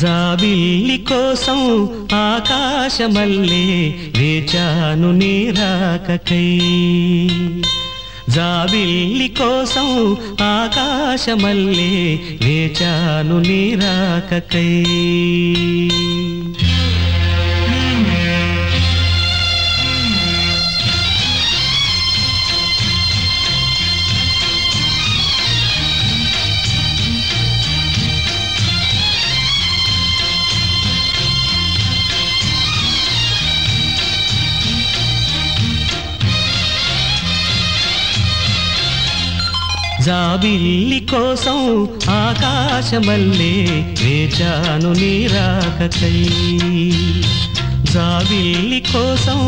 జాబిల్లి కోసం ఆకాశమల్లే వేచాను నీరాకకై జాబిల్లి కోసం ఆకాశమల్లే వేచాను నీరాకకై జాబిల్లి కోసం ఆకాశమల్లే వేచాను నీరాకకై జాబిల్లి కోసం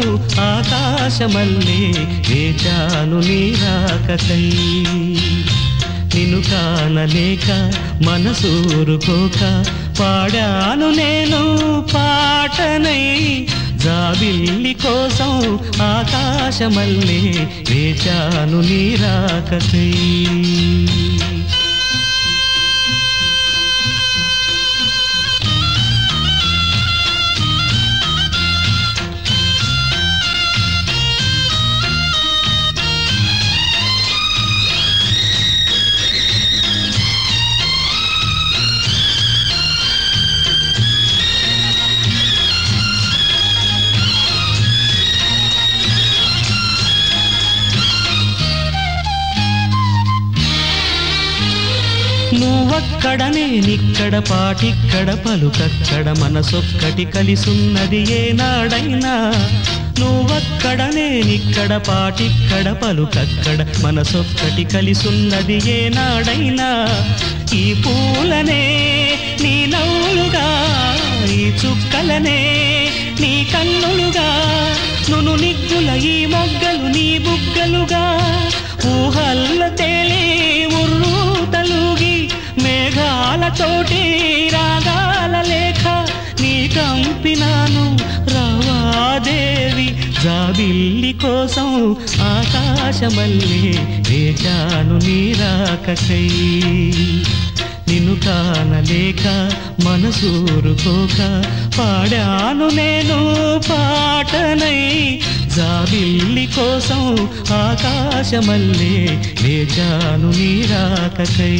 ఆకాశమల్లే వేచాను నీరాకకై నిన్ను కానలేక మనసూరుకోక పాడాను నేను పాటనై జాబిల్లి కోసం ఆకాశమల్లే వేచాను నీరాకకై నువ్వక్కడనే నిక్కడ పాటిక్కడ పలుకక్కడ మనసొక్కటి కలిసున్నది ఏనాడైనా. నువ్వక్కడనే నిక్కడ పాటిక్కడ పలుకక్కడ మనసొక్కటి కలిసున్నది ఏనాడైనా. ఈ పూలనే నీ నవ్వులుగా ఈ చుక్కలనే నీ కన్నులుగా. నును నిగ్గుల ఈ మొగ్గలు నీ బుగ్గలుగా. ఊహల్ల తేలే తోటి రాగాల లేఖ నీ కంపినాను. రావాదేవి జాబిల్లి కోసం ఆకాశమల్లే వేచాను నీ నీరాకకై నిన్ను కానలేక మనసూరుకోక పాడాను నేను పాటనై. జాబిల్లి కోసం ఆకాశమల్లే వేచాను నీరాకకై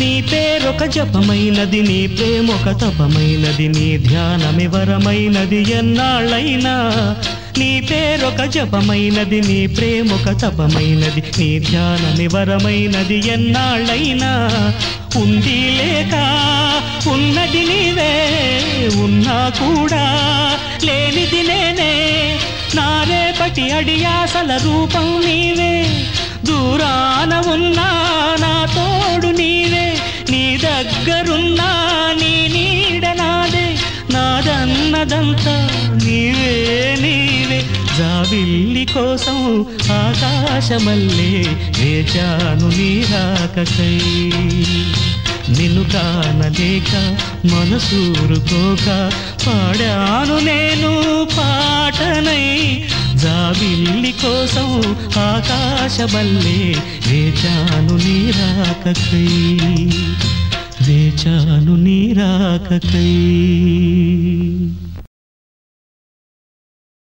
నీ పేరొక జపమైనది నీ ప్రేమొక తపమైనది నీ ధ్యానమివరమైనది ఎన్నాళ్ళైనా. నీ పేరొక జపమైనది నీ ప్రేమొక తపమైనది నీ ధ్యానమివరమైనది ఎన్నాళ్ళైనా. ఉంది లేక ఉన్నది నీవే ఉన్నా కూడా లేనిది నేనే. నా రేపటి అడియాసల రూపం నీవే. ఉన్నదంతా నీవే నీవే. జాబిల్లి కోసం ఆకాశమల్లే వేచాను నీరాకకై నిన్ను కానలేక మనసూరుకోక పాడాను నేను పాటనై. జాబిల్లి కోసం ఆకాశమల్లే వేచాను నీరాకకై వేచాను నీరాకకై